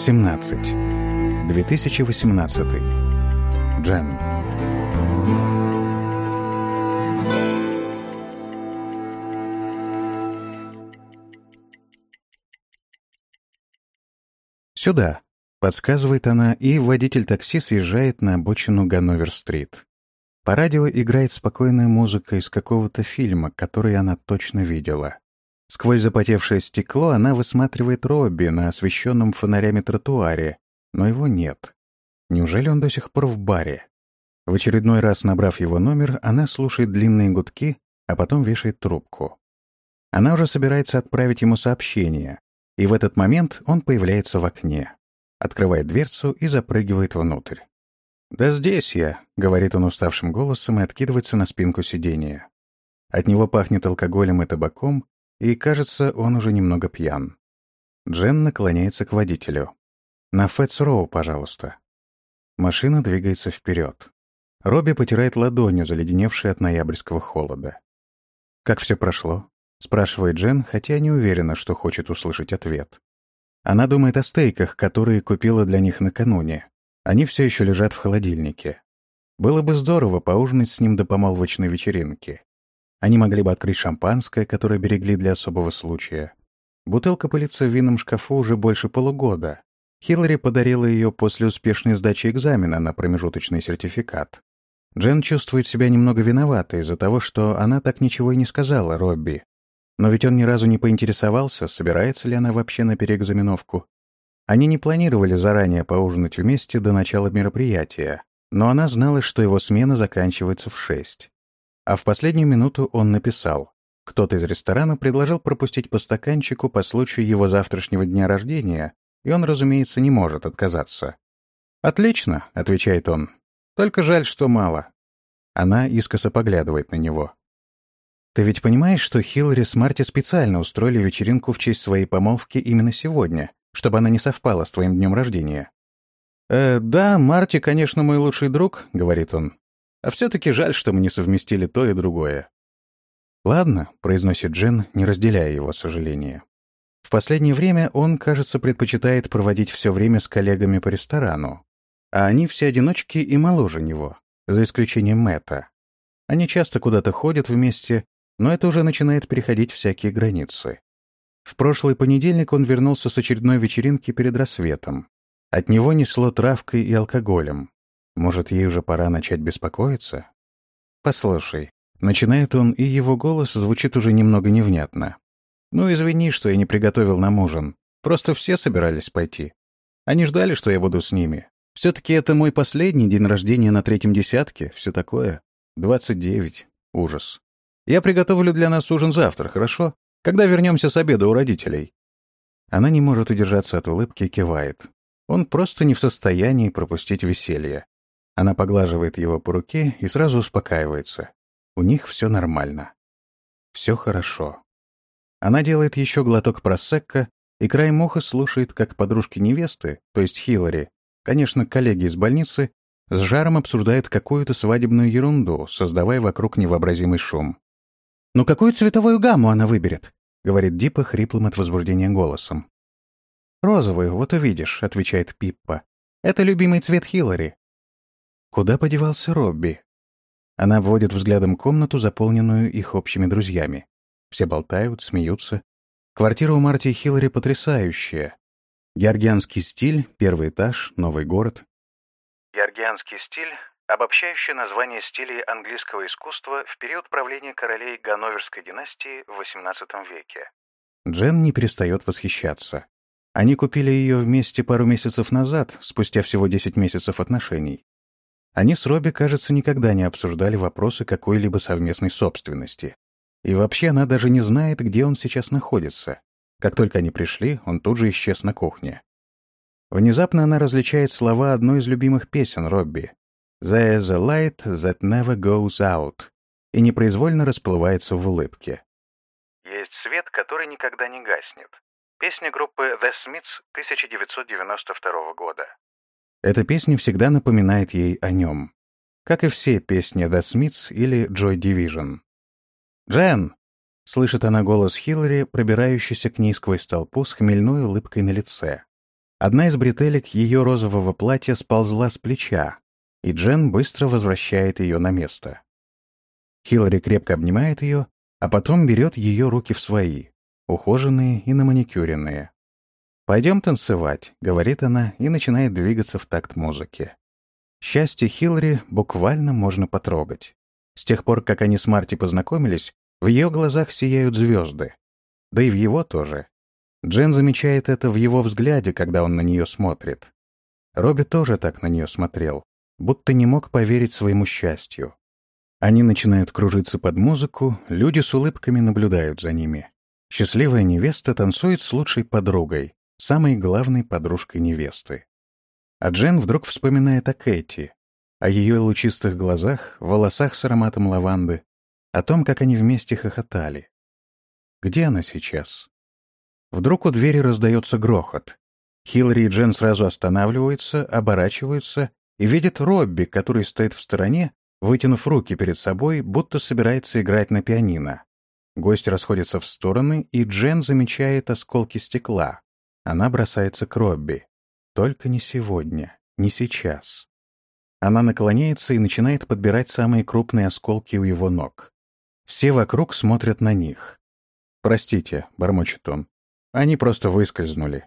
17. 2018. Джен. «Сюда», — подсказывает она, и водитель такси съезжает на обочину Ганновер-стрит. По радио играет спокойная музыка из какого-то фильма, который она точно видела. Сквозь запотевшее стекло она высматривает Робби на освещенном фонарями тротуаре, но его нет. Неужели он до сих пор в баре? В очередной раз набрав его номер, она слушает длинные гудки, а потом вешает трубку. Она уже собирается отправить ему сообщение, и в этот момент он появляется в окне, открывает дверцу и запрыгивает внутрь. «Да здесь я», — говорит он уставшим голосом и откидывается на спинку сиденья. От него пахнет алкоголем и табаком, и, кажется, он уже немного пьян. Джен наклоняется к водителю. «На Фэтс Роу, пожалуйста». Машина двигается вперед. Робби потирает ладонью, заледеневшей от ноябрьского холода. «Как все прошло?» — спрашивает Джен, хотя не уверена, что хочет услышать ответ. Она думает о стейках, которые купила для них накануне. Они все еще лежат в холодильнике. Было бы здорово поужинать с ним до помолвочной вечеринки. Они могли бы открыть шампанское, которое берегли для особого случая. Бутылка пылится в винном шкафу уже больше полугода. Хиллари подарила ее после успешной сдачи экзамена на промежуточный сертификат. Джен чувствует себя немного виноватой из-за того, что она так ничего и не сказала Робби. Но ведь он ни разу не поинтересовался, собирается ли она вообще на переэкзаменовку. Они не планировали заранее поужинать вместе до начала мероприятия, но она знала, что его смена заканчивается в шесть. А в последнюю минуту он написал. Кто-то из ресторана предложил пропустить по стаканчику по случаю его завтрашнего дня рождения, и он, разумеется, не может отказаться. «Отлично», — отвечает он. «Только жаль, что мало». Она искоса поглядывает на него. «Ты ведь понимаешь, что Хиллари с Марти специально устроили вечеринку в честь своей помолвки именно сегодня? чтобы она не совпала с твоим днем рождения. «Э, да, Марти, конечно, мой лучший друг», — говорит он. «А все-таки жаль, что мы не совместили то и другое». «Ладно», — произносит Джен, не разделяя его сожаления. В последнее время он, кажется, предпочитает проводить все время с коллегами по ресторану. А они все одиночки и моложе него, за исключением Мэтта. Они часто куда-то ходят вместе, но это уже начинает переходить всякие границы. В прошлый понедельник он вернулся с очередной вечеринки перед рассветом. От него несло травкой и алкоголем. Может, ей уже пора начать беспокоиться? «Послушай», — начинает он, и его голос звучит уже немного невнятно. «Ну, извини, что я не приготовил нам ужин. Просто все собирались пойти. Они ждали, что я буду с ними. Все-таки это мой последний день рождения на третьем десятке, все такое. Двадцать девять. Ужас. Я приготовлю для нас ужин завтра, хорошо? Когда вернемся с обеда у родителей?» Она не может удержаться от улыбки и кивает. Он просто не в состоянии пропустить веселье. Она поглаживает его по руке и сразу успокаивается. У них все нормально. Все хорошо. Она делает еще глоток просекко, и край уха слушает, как подружки невесты, то есть Хиллари, конечно, коллеги из больницы, с жаром обсуждают какую-то свадебную ерунду, создавая вокруг невообразимый шум. «Ну какую цветовую гамму она выберет?» — говорит Дипа хриплым от возбуждения голосом. «Розовую, вот увидишь», — отвечает Пиппа. «Это любимый цвет Хиллари». Куда подевался Робби? Она вводит взглядом комнату, заполненную их общими друзьями. Все болтают, смеются. Квартира у Марти и Хиллари потрясающая. Георгианский стиль, первый этаж, новый город. Георгианский стиль обобщающее название стилей английского искусства в период правления королей Ганноверской династии в XVIII веке. Джен не перестает восхищаться. Они купили ее вместе пару месяцев назад, спустя всего 10 месяцев отношений. Они с Робби, кажется, никогда не обсуждали вопросы какой-либо совместной собственности. И вообще она даже не знает, где он сейчас находится. Как только они пришли, он тут же исчез на кухне. Внезапно она различает слова одной из любимых песен Робби «There's a light that never goes out» и непроизвольно расплывается в улыбке. Есть свет, который никогда не гаснет. Песня группы The Smiths 1992 года. Эта песня всегда напоминает ей о нем. Как и все песни The Smiths или Joy Division. «Джен!» — слышит она голос Хиллари, пробирающийся к ней сквозь толпу с хмельной улыбкой на лице. Одна из бретелек ее розового платья сползла с плеча, и Джен быстро возвращает ее на место. Хиллари крепко обнимает ее, а потом берет ее руки в свои, ухоженные и наманикюренные. «Пойдем танцевать», — говорит она и начинает двигаться в такт музыки. Счастье Хиллари буквально можно потрогать. С тех пор, как они с Марти познакомились, в ее глазах сияют звезды. Да и в его тоже. Джен замечает это в его взгляде, когда он на нее смотрит. Робби тоже так на нее смотрел, будто не мог поверить своему счастью. Они начинают кружиться под музыку, люди с улыбками наблюдают за ними. Счастливая невеста танцует с лучшей подругой, самой главной подружкой невесты. А Джен вдруг вспоминает о Кэти, о ее лучистых глазах, волосах с ароматом лаванды, о том, как они вместе хохотали. Где она сейчас? Вдруг у двери раздается грохот. Хиллари и Джен сразу останавливаются, оборачиваются и видят Робби, который стоит в стороне, вытянув руки перед собой, будто собирается играть на пианино. Гость расходится в стороны, и Джен замечает осколки стекла. Она бросается к Робби. Только не сегодня, не сейчас. Она наклоняется и начинает подбирать самые крупные осколки у его ног. Все вокруг смотрят на них. «Простите», — бормочет он. «Они просто выскользнули».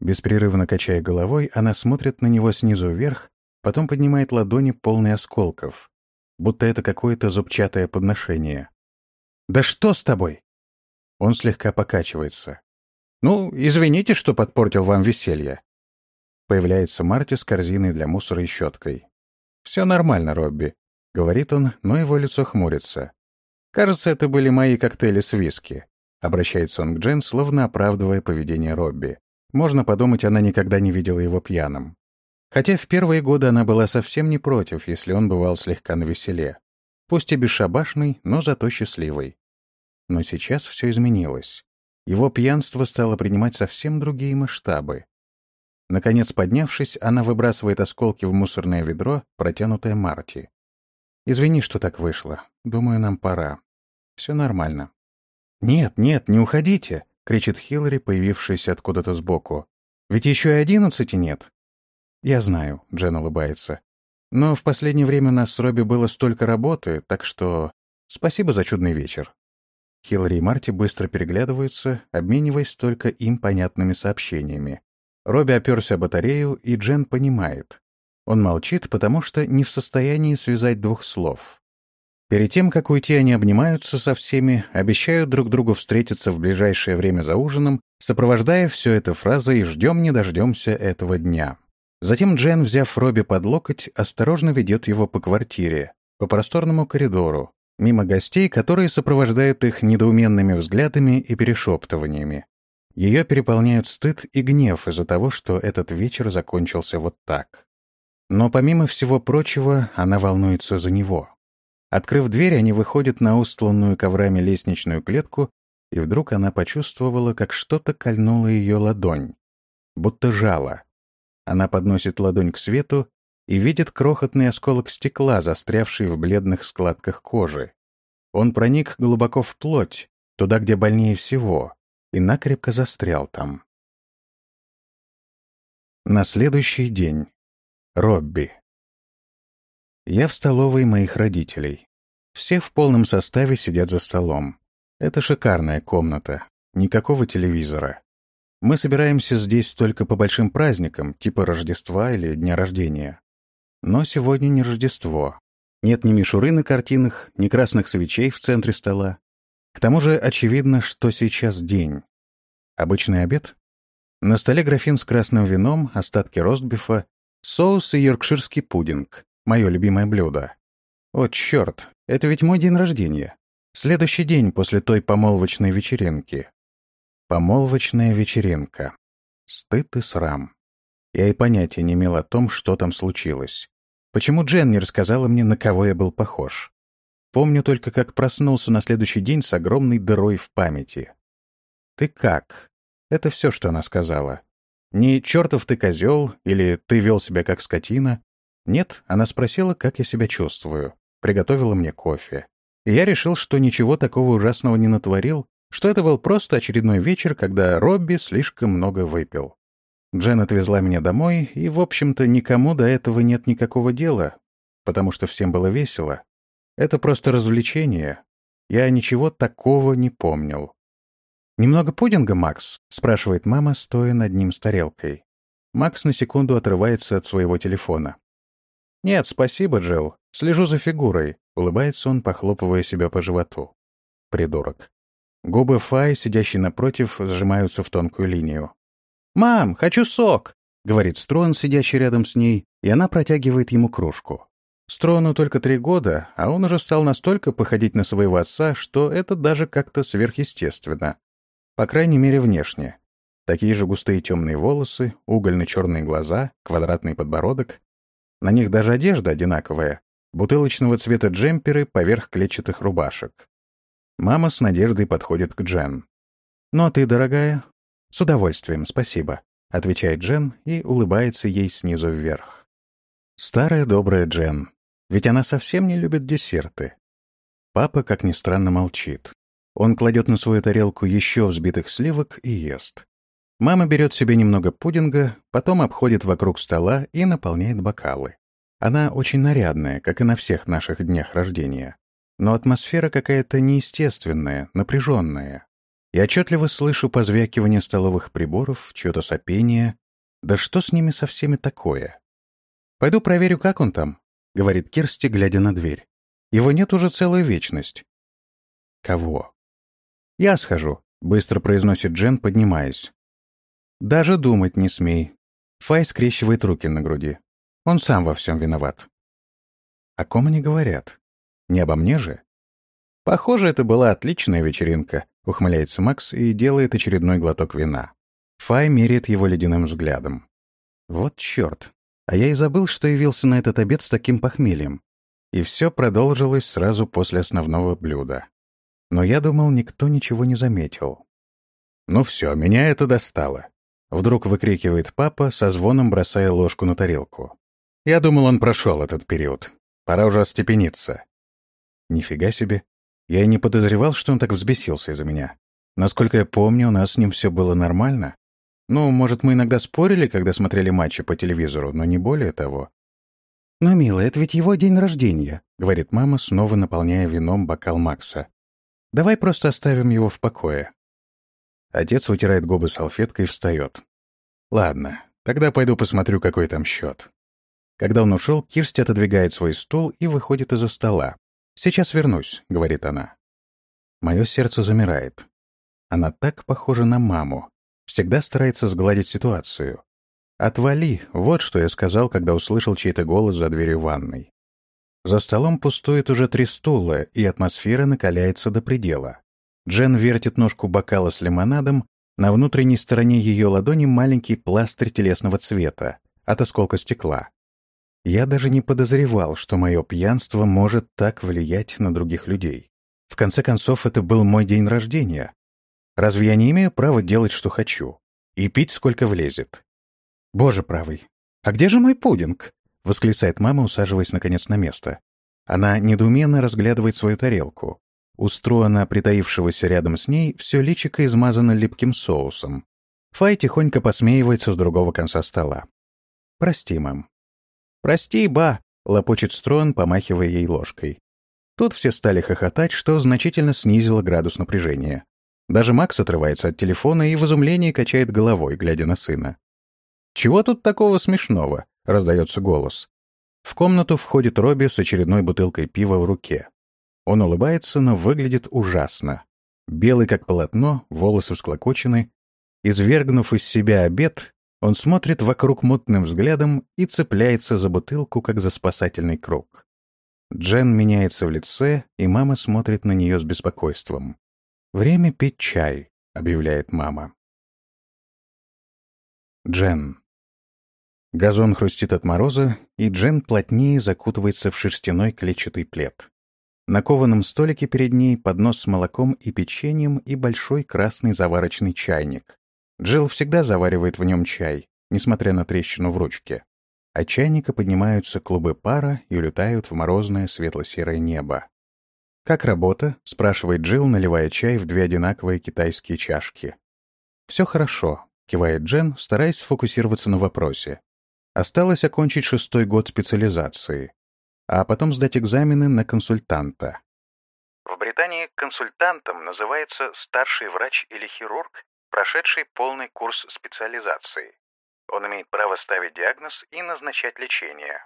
Беспрерывно качая головой, она смотрит на него снизу вверх, потом поднимает ладони, полные осколков, будто это какое-то зубчатое подношение. «Да что с тобой?» Он слегка покачивается. «Ну, извините, что подпортил вам веселье». Появляется Марти с корзиной для мусора и щеткой. «Все нормально, Робби», — говорит он, но его лицо хмурится. «Кажется, это были мои коктейли с виски», — обращается он к Джен, словно оправдывая поведение Робби. Можно подумать, она никогда не видела его пьяным. Хотя в первые годы она была совсем не против, если он бывал слегка навеселе. Пусть и бесшабашный, но зато счастливый. Но сейчас все изменилось. Его пьянство стало принимать совсем другие масштабы. Наконец, поднявшись, она выбрасывает осколки в мусорное ведро, протянутое Марти. «Извини, что так вышло. Думаю, нам пора. Все нормально». «Нет, нет, не уходите!» — кричит Хиллари, появившаяся откуда-то сбоку. «Ведь еще и одиннадцати нет». «Я знаю», — Джен улыбается. «Но в последнее время у нас с Робби было столько работы, так что спасибо за чудный вечер». Хиллари и Марти быстро переглядываются, обмениваясь только им понятными сообщениями. Робби оперся о батарею, и Джен понимает. Он молчит, потому что не в состоянии связать двух слов. Перед тем, как уйти, они обнимаются со всеми, обещают друг другу встретиться в ближайшее время за ужином, сопровождая все это фразой «ждем не дождемся этого дня». Затем Джен, взяв Робби под локоть, осторожно ведет его по квартире, по просторному коридору, мимо гостей, которые сопровождают их недоуменными взглядами и перешептываниями. Ее переполняют стыд и гнев из-за того, что этот вечер закончился вот так. Но помимо всего прочего, она волнуется за него. Открыв дверь, они выходят на устланную коврами лестничную клетку, и вдруг она почувствовала, как что-то кольнуло ее ладонь, будто жало. Она подносит ладонь к свету и видит крохотный осколок стекла, застрявший в бледных складках кожи. Он проник глубоко в плоть, туда, где больнее всего, и накрепко застрял там. На следующий день. Робби. Я в столовой моих родителей. Все в полном составе сидят за столом. Это шикарная комната. Никакого телевизора. Мы собираемся здесь только по большим праздникам, типа Рождества или Дня рождения. Но сегодня не Рождество. Нет ни мишуры на картинах, ни красных свечей в центре стола. К тому же очевидно, что сейчас день. Обычный обед? На столе графин с красным вином, остатки ростбифа, соус и йоркширский пудинг. Мое любимое блюдо. О, черт, это ведь мой день рождения. Следующий день после той помолвочной вечеринки. Помолвочная вечеринка. Стыд и срам. Я и понятия не имел о том, что там случилось. Почему Джен не рассказала мне, на кого я был похож? Помню только, как проснулся на следующий день с огромной дырой в памяти. «Ты как?» Это все, что она сказала. Не «чертов ты козел» или «ты вел себя как скотина». Нет, она спросила, как я себя чувствую. Приготовила мне кофе. И я решил, что ничего такого ужасного не натворил, что это был просто очередной вечер, когда Робби слишком много выпил. Джен отвезла меня домой, и, в общем-то, никому до этого нет никакого дела, потому что всем было весело. Это просто развлечение. Я ничего такого не помнил. «Немного пудинга, Макс?» — спрашивает мама, стоя над ним с тарелкой. Макс на секунду отрывается от своего телефона. «Нет, спасибо, Джилл. Слежу за фигурой», — улыбается он, похлопывая себя по животу. Придурок. Губы Фай, сидящей напротив, сжимаются в тонкую линию. «Мам, хочу сок!» — говорит Строн, сидящий рядом с ней, и она протягивает ему кружку. Строну только три года, а он уже стал настолько походить на своего отца, что это даже как-то сверхъестественно. По крайней мере, внешне. Такие же густые темные волосы, угольно-черные глаза, квадратный подбородок. На них даже одежда одинаковая. Бутылочного цвета джемперы поверх клетчатых рубашек. Мама с надеждой подходит к Джен. «Ну а ты, дорогая?» «С удовольствием, спасибо», — отвечает Джен и улыбается ей снизу вверх. Старая добрая Джен. Ведь она совсем не любит десерты. Папа, как ни странно, молчит. Он кладет на свою тарелку еще взбитых сливок и ест. Мама берет себе немного пудинга, потом обходит вокруг стола и наполняет бокалы. Она очень нарядная, как и на всех наших днях рождения. Но атмосфера какая-то неестественная, напряженная. Я отчетливо слышу позвякивание столовых приборов, чье-то сопение. Да что с ними со всеми такое? «Пойду проверю, как он там», — говорит Кирсти, глядя на дверь. «Его нет уже целую вечность». «Кого?» «Я схожу», — быстро произносит Джен, поднимаясь. «Даже думать не смей». Фай скрещивает руки на груди. Он сам во всем виноват. О ком они говорят? Не обо мне же? Похоже, это была отличная вечеринка, ухмыляется Макс и делает очередной глоток вина. Фай меряет его ледяным взглядом. Вот черт. А я и забыл, что явился на этот обед с таким похмельем. И все продолжилось сразу после основного блюда. Но я думал, никто ничего не заметил. «Ну все, меня это достало», — вдруг выкрикивает папа, со звоном бросая ложку на тарелку. «Я думал, он прошел этот период. Пора уже остепениться». Нифига себе. Я и не подозревал, что он так взбесился из-за меня. Насколько я помню, у нас с ним все было нормально. Ну, может, мы иногда спорили, когда смотрели матчи по телевизору, но не более того. «Но, милая, это ведь его день рождения», — говорит мама, снова наполняя вином бокал Макса. Давай просто оставим его в покое». Отец вытирает губы салфеткой и встает. «Ладно, тогда пойду посмотрю, какой там счет». Когда он ушел, Кирсти отодвигает свой стул и выходит из-за стола. «Сейчас вернусь», — говорит она. Мое сердце замирает. Она так похожа на маму. Всегда старается сгладить ситуацию. «Отвали!» — вот что я сказал, когда услышал чей-то голос за дверью ванной. За столом пустует уже три стула, и атмосфера накаляется до предела. Джен вертит ножку бокала с лимонадом, на внутренней стороне ее ладони маленький пластырь телесного цвета от осколка стекла. Я даже не подозревал, что мое пьянство может так влиять на других людей. В конце концов, это был мой день рождения. Разве я не имею права делать, что хочу? И пить, сколько влезет? Боже правый, а где же мой пудинг? — восклицает мама, усаживаясь наконец на место. Она недоуменно разглядывает свою тарелку. Устроена притаившегося рядом с ней, все личико измазано липким соусом. Фай тихонько посмеивается с другого конца стола. «Прости, мам». «Прости, ба», — лопочет Строн, помахивая ей ложкой. Тут все стали хохотать, что значительно снизило градус напряжения. Даже Макс отрывается от телефона и в изумлении качает головой, глядя на сына. «Чего тут такого смешного?» раздается голос. В комнату входит Робби с очередной бутылкой пива в руке. Он улыбается, но выглядит ужасно. Белый как полотно, волосы всклокочены. Извергнув из себя обед, он смотрит вокруг мутным взглядом и цепляется за бутылку, как за спасательный круг. Джен меняется в лице, и мама смотрит на нее с беспокойством. «Время пить чай», — объявляет мама. Джен. Газон хрустит от мороза, и Джен плотнее закутывается в шерстяной клетчатый плед. На кованом столике перед ней поднос с молоком и печеньем и большой красный заварочный чайник. Джилл всегда заваривает в нем чай, несмотря на трещину в ручке. От чайника поднимаются клубы пара и улетают в морозное светло-серое небо. «Как работа?» — спрашивает Джилл, наливая чай в две одинаковые китайские чашки. «Все хорошо. кивает Джен, стараясь сфокусироваться на вопросе. Осталось окончить шестой год специализации, а потом сдать экзамены на консультанта. В Британии консультантом называется старший врач или хирург, прошедший полный курс специализации. Он имеет право ставить диагноз и назначать лечение.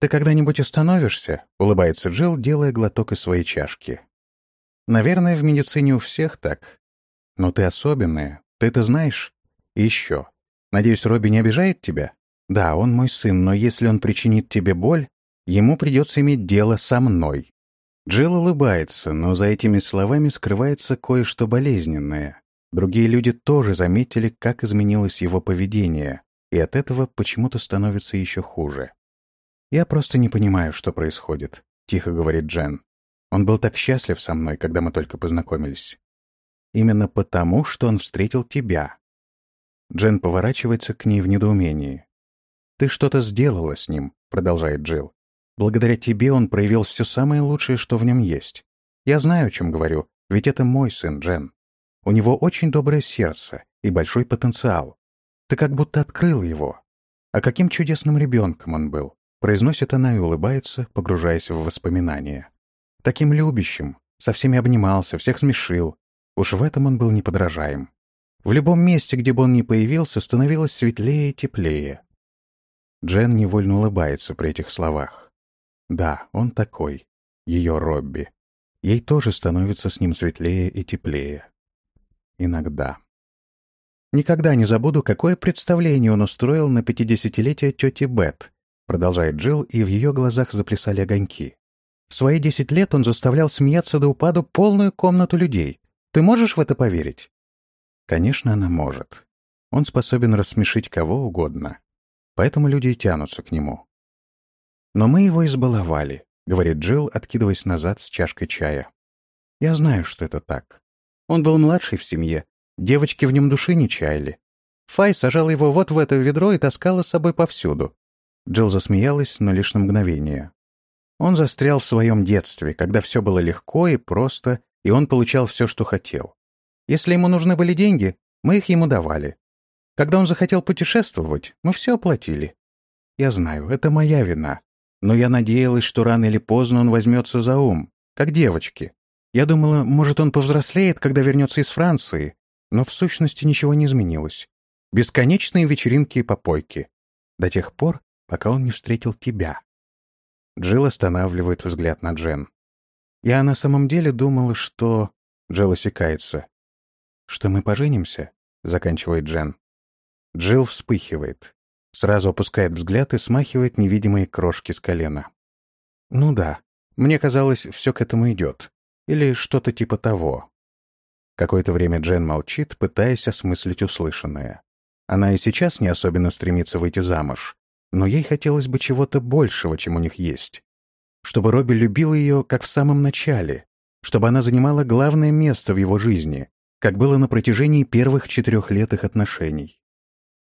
«Ты когда-нибудь остановишься?» — улыбается Джилл, делая глоток из своей чашки. «Наверное, в медицине у всех так. Но ты особенная, ты это знаешь. Еще. Надеюсь, Робби не обижает тебя? Да, он мой сын, но если он причинит тебе боль, ему придется иметь дело со мной». Джилл улыбается, но за этими словами скрывается кое-что болезненное. Другие люди тоже заметили, как изменилось его поведение, и от этого почему-то становится еще хуже. «Я просто не понимаю, что происходит», — тихо говорит Джен. «Он был так счастлив со мной, когда мы только познакомились. Именно потому, что он встретил тебя». Джен поворачивается к ней в недоумении. «Ты что-то сделала с ним», — продолжает Джилл. «Благодаря тебе он проявил все самое лучшее, что в нем есть. Я знаю, о чем говорю, ведь это мой сын, Джен. У него очень доброе сердце и большой потенциал. Ты как будто открыл его. А каким чудесным ребенком он был. Произносит она и улыбается, погружаясь в воспоминания. Таким любящим, со всеми обнимался, всех смешил. Уж в этом он был неподражаем. В любом месте, где бы он ни появился, становилось светлее и теплее. Джен невольно улыбается при этих словах. Да, он такой. Ее Робби. Ей тоже становится с ним светлее и теплее. Иногда. Никогда не забуду, какое представление он устроил на пятидесятилетие тети Бет, Продолжает Джилл, и в ее глазах заплясали огоньки. В свои десять лет он заставлял смеяться до упаду полную комнату людей. Ты можешь в это поверить? Конечно, она может. Он способен рассмешить кого угодно. Поэтому люди и тянутся к нему. Но мы его избаловали, говорит Джилл, откидываясь назад с чашкой чая. Я знаю, что это так. Он был младший в семье. Девочки в нем души не чаяли. Фай сажала его вот в это ведро и таскала с собой повсюду. Джилл засмеялась, но лишь на мгновение. Он застрял в своем детстве, когда все было легко и просто, и он получал все, что хотел. Если ему нужны были деньги, мы их ему давали. Когда он захотел путешествовать, мы все оплатили. Я знаю, это моя вина. Но я надеялась, что рано или поздно он возьмется за ум, как девочки. Я думала, может, он повзрослеет, когда вернется из Франции. Но в сущности ничего не изменилось. Бесконечные вечеринки и попойки. До тех пор, пока он не встретил тебя. Джилл останавливает взгляд на Джен. Я на самом деле думала, что... Джилл осекается. «Что мы поженимся?» — заканчивает Джен. Джилл вспыхивает. Сразу опускает взгляд и смахивает невидимые крошки с колена. «Ну да, мне казалось, все к этому идет. Или что-то типа того». Какое-то время Джен молчит, пытаясь осмыслить услышанное. Она и сейчас не особенно стремится выйти замуж, но ей хотелось бы чего-то большего, чем у них есть. Чтобы Робби любил ее, как в самом начале, чтобы она занимала главное место в его жизни, как было на протяжении первых четырех лет их отношений.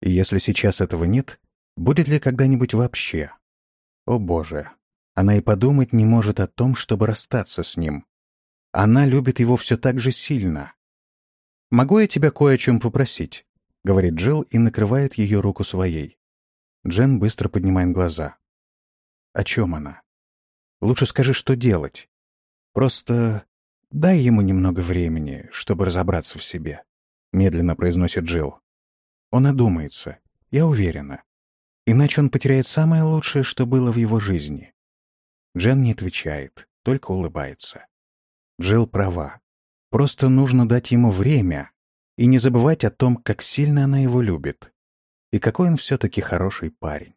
И если сейчас этого нет, будет ли когда-нибудь вообще? О боже, она и подумать не может о том, чтобы расстаться с ним. Она любит его все так же сильно. «Могу я тебя кое о чем попросить?» — говорит Джилл и накрывает ее руку своей. Джен быстро поднимает глаза. О чем она? Лучше скажи, что делать. Просто дай ему немного времени, чтобы разобраться в себе, медленно произносит Джилл. Он одумается, я уверена. Иначе он потеряет самое лучшее, что было в его жизни. Джен не отвечает, только улыбается. Джилл права. Просто нужно дать ему время и не забывать о том, как сильно она его любит. И какой он все-таки хороший парень.